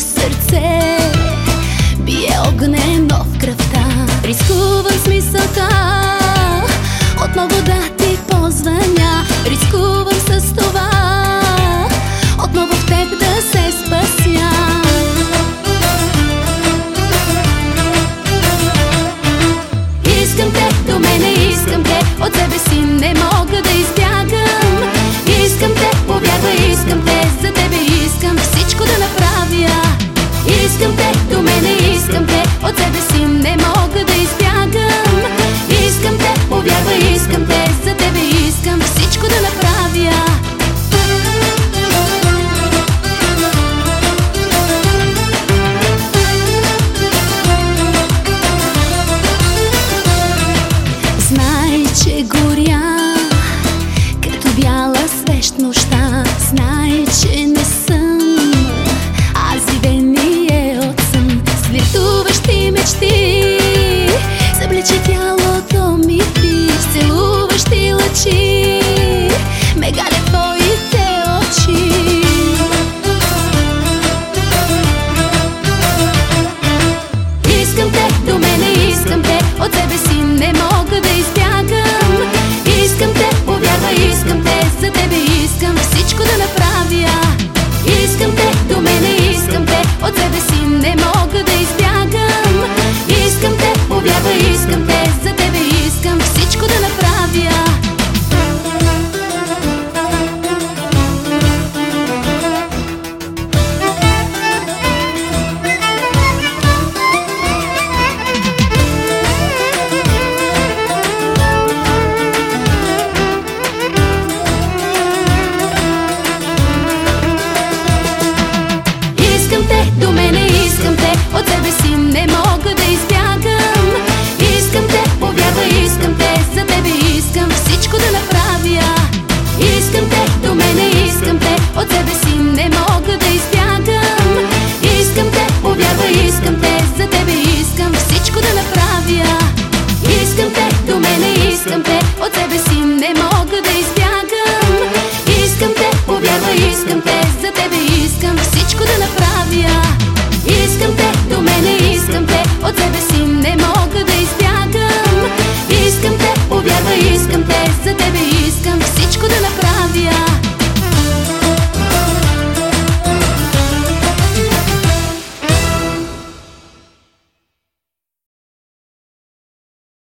сърце. Бие огнено в кръвта. Рискува Отново да благодати позвания Рискувам с това. Отново в теб да се спася. Искам те до мене, искам те. От тебе си не мога да избягам. Искам те, повярвай, искам те. За тебе искам все искам те, от себе си не мога да избягам. Искам те, повярвай, искам те, за тебе искам всичко да направя. Знай, че горя, като бяла свещ нощта. Знай, че не